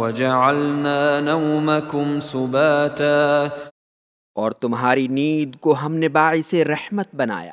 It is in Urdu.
وجعلنا نومكم سباتا۔ اور تمہاری نیند کو ہم نے باعث رحمت بنایا۔